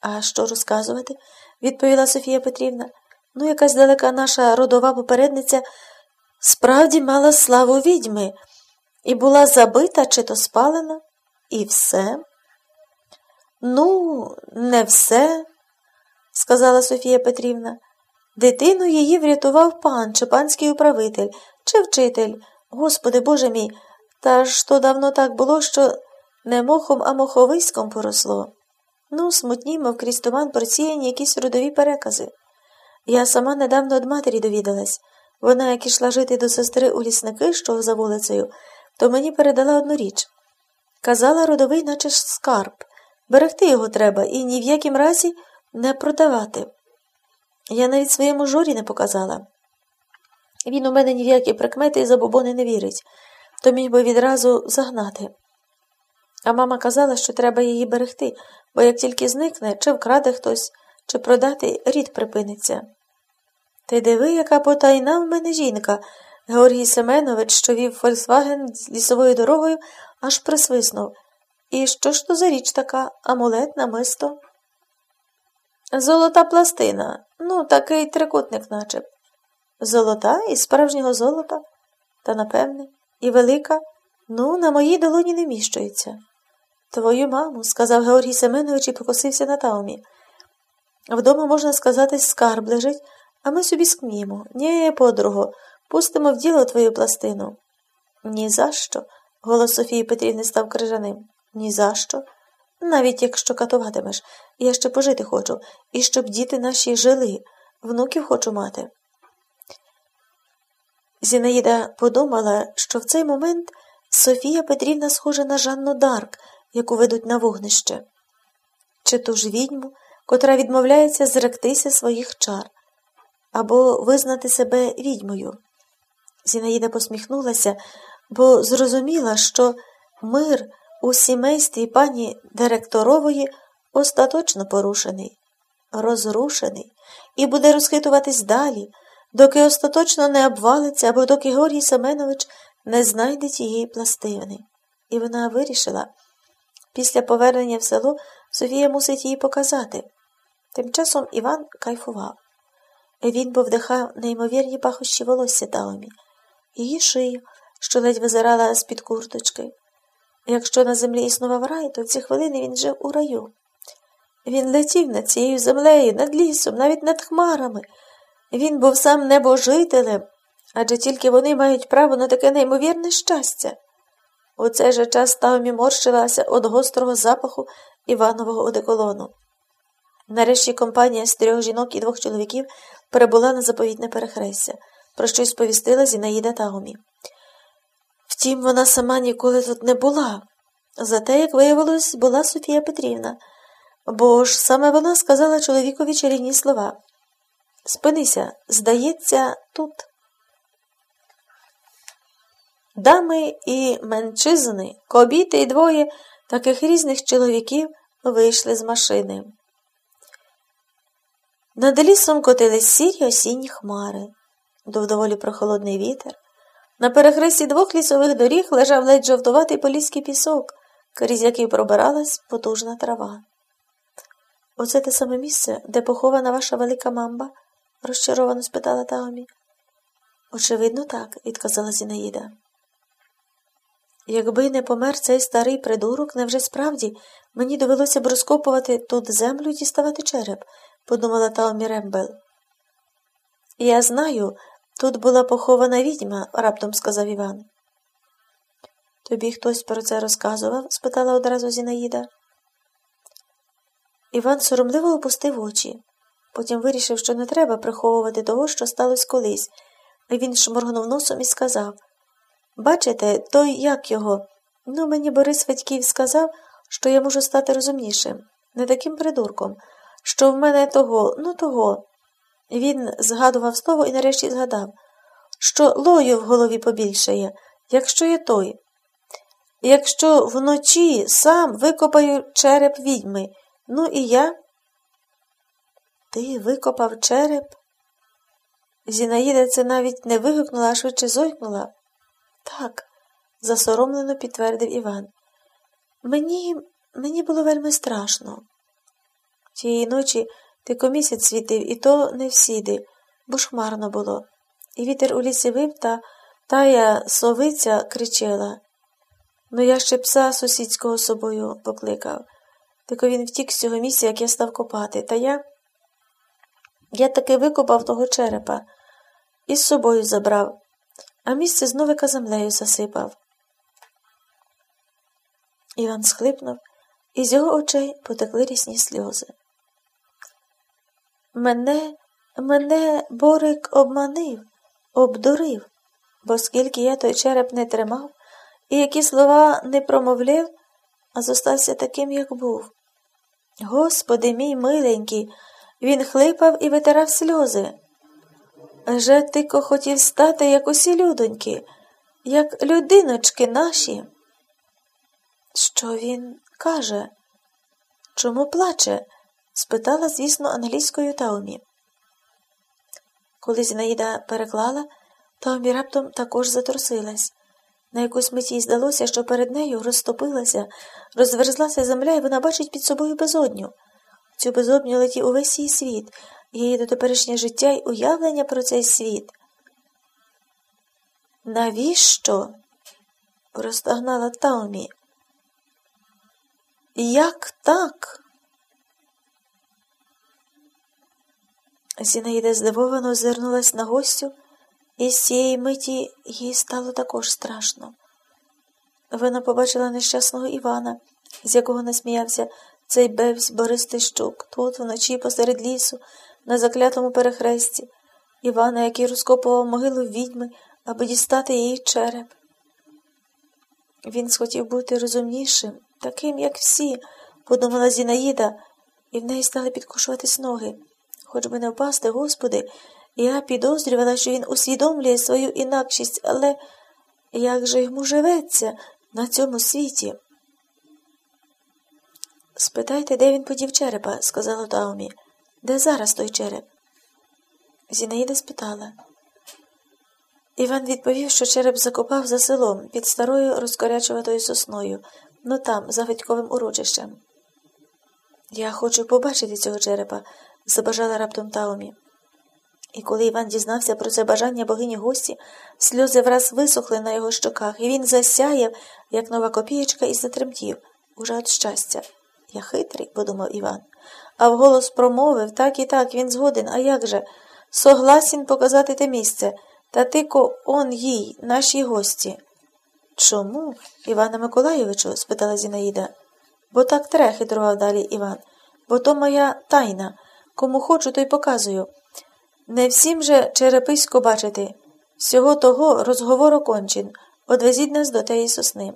А що розказувати? відповіла Софія Петрівна. Ну, якась далека наша родова попередниця справді мала славу відьми і була забита чи то спалена, і все. Ну, не все, сказала Софія Петрівна. Дитину її врятував пан, чи панський управитель, чи вчитель. Господи Боже мій, та ж то давно так було, що не мохом, а моховиськом поросло. Ну, смутні, мов крізь туман просіяні якісь родові перекази. Я сама недавно від матері довідалась. Вона, як ішла жити до сестри у лісники, що за вулицею, то мені передала одну річ. Казала родовий, наче ж скарб. Берегти його треба і ні в якім разі не продавати. Я навіть своєму журі не показала. Він у мене ні в які прикмети і забобони не вірить, то міг би відразу загнати. А мама казала, що треба її берегти, бо як тільки зникне, чи вкраде хтось, чи продати, рід припиниться. Ти диви, яка потайна в мене жінка. Георгій Семенович, що вів Фольксваген з лісовою дорогою, аж присвиснув. І що ж то за річ така, амулет, намисто? Золота пластина, ну, такий трикутник наче. Золота із справжнього золота, та напевне, і велика, ну, на моїй долоні не міщується. Твою маму, сказав Георгій Семенович і покосився на таумі. Вдома, можна сказати, скарб лежить, а ми собі скміємо. Ні, подруго, пустимо в діло твою пластину. «Ні за що», – голос Софії Петрівни став крижаним. «Ні за що. Навіть якщо катуватимеш, я ще пожити хочу, і щоб діти наші жили, внуків хочу мати. Зінаїда подумала, що в цей момент Софія Петрівна схожа на Жанну Дарк, яку ведуть на вогнище, чи ту ж відьму, котра відмовляється зректися своїх чар або визнати себе відьмою. Зінаїда посміхнулася, бо зрозуміла, що мир у сімействі пані директорової остаточно порушений, розрушений і буде розхитуватись далі, доки остаточно не обвалиться або доки Георгій Семенович не знайде тієї пластини. І вона вирішила, після повернення в село Софія мусить її показати. Тим часом Іван кайфував. Він повдихав неймовірні пахощі волосся Таомі, її шию, що ледь визирала з-під курточки. Якщо на землі існував рай, то в ці хвилини він жив у раю. Він летів над цією землею, над лісом, навіть над хмарами. Він був сам небожителем, адже тільки вони мають право на таке неймовірне щастя. У цей же час Таомі морщилася від гострого запаху Іванового одеколону. Нарешті компанія з трьох жінок і двох чоловіків перебула на заповітне перехрестя, про що й сповістила Зінаїда Таумі. Втім, вона сама ніколи тут не була. Зате, як виявилось, була Софія Петрівна, бо ж саме вона сказала чоловікові чарівні слова Спинися, здається, тут. Дами і менчизни, кобіти і двоє таких різних чоловіків вийшли з машини. Над лісом котились сірі осінні хмари, дув доволі прохолодний вітер. На перехресті двох лісових доріг лежав ледь жовтуватий поліський пісок, крізь який пробиралась потужна трава. Оце те саме місце, де похована ваша велика мамба? розчаровано спитала Таомі. Очевидно, так, відказала Зінаїда. Якби не помер цей старий придурок, невже справді мені довелося б розкопувати тут землю і діставати череп, подумала Таомі Рембел. Я знаю, тут була похована відьма, раптом сказав Іван. Тобі хтось про це розказував? спитала одразу Зінаїда. Іван соромливо опустив очі. Потім вирішив, що не треба приховувати того, що сталося колись, і він шморгнув носом і сказав Бачите, той як його? Ну, мені Борис Федьків сказав, що я можу стати розумнішим, не таким придурком, що в мене того, ну того. Він згадував слово і нарешті згадав, що лою в голові побільшає, якщо є той. Якщо вночі сам викопаю череп відьми, ну і я. Ти викопав череп? Зінаїда це навіть не вигукнула, а швидше зойкнула. Так, засоромлено підтвердив Іван. Мені мені було вельми страшно. Тієї ночі тільки місяць світив, і то не всіди, бо ж хмарно було. І вітер у лісі вив, та тая совиця кричала. Ну я ще пса сусідського собою покликав. Тільки він втік з цього місця, як я став копати. Та я Я таки викопав того черепа і з собою забрав, а місце зновика землею засипав. Іван схлипнув, і з його очей потекли рісні сльози. Мене, мене Борик обманив, обдурив, бо скільки я той череп не тримав, і які слова не промовляв, а зостався таким, як був. Господи мій миленький, він хлипав і витирав сльози. Же тико хотів стати, як усі людоньки, як людиночки наші. Що він каже? Чому плаче? спитала, звісно, англійською Таумі. Коли Зінаїда переклала, Таумі раптом також затрусилась. На якусь мить їй здалося, що перед нею розтопилася, розверзлася земля, і вона бачить під собою безодню. Цю безодню летів увесь її світ, її дотеперішнє життя й уявлення про цей світ. Навіщо? простогнала Таумі. Як так? Зінаїда здивовано озирнулась на гостю, і з цієї миті їй стало також страшно. Вона побачила нещасного Івана, з якого насміявся цей бевсь Борис Тищук, тут вночі посеред лісу, на заклятому перехресті, Івана, який розкопував могилу відьми, аби дістати її череп. Він схотів бути розумнішим, таким, як всі, подумала Зінаїда, і в неї стали підкушуватись ноги. Хоч би не впасти, Господи, я підозрювала, що він усвідомлює свою інакшість, але як же йому живеться на цьому світі? Спитайте, де він подів черепа, сказала Таумі. Де зараз той череп? Зінаїда спитала. Іван відповів, що череп закопав за селом під старою розкорячуватою сосною, ну там, за Витьковим урочищем. Я хочу побачити цього черепа, забажала раптом Таумі. І коли Іван дізнався про це бажання богині гості, сльози враз висохли на його щоках, і він засяяв, як нова копієчка, і затремтів, уже від щастя. Я хитрий, подумав Іван, а вголос промовив так і так, він згоден, а як же? Согласін показати те місце, та тико он їй, нашій гості. Чому, Івана Миколайовичу? спитала Зінаїда. Бо так тре, хитрував далі Іван, бо то моя тайна. Кому хочу, то й показую. Не всім же череписько бачити. Всього того розговор окончен. Одвезіть нас до теї сосни.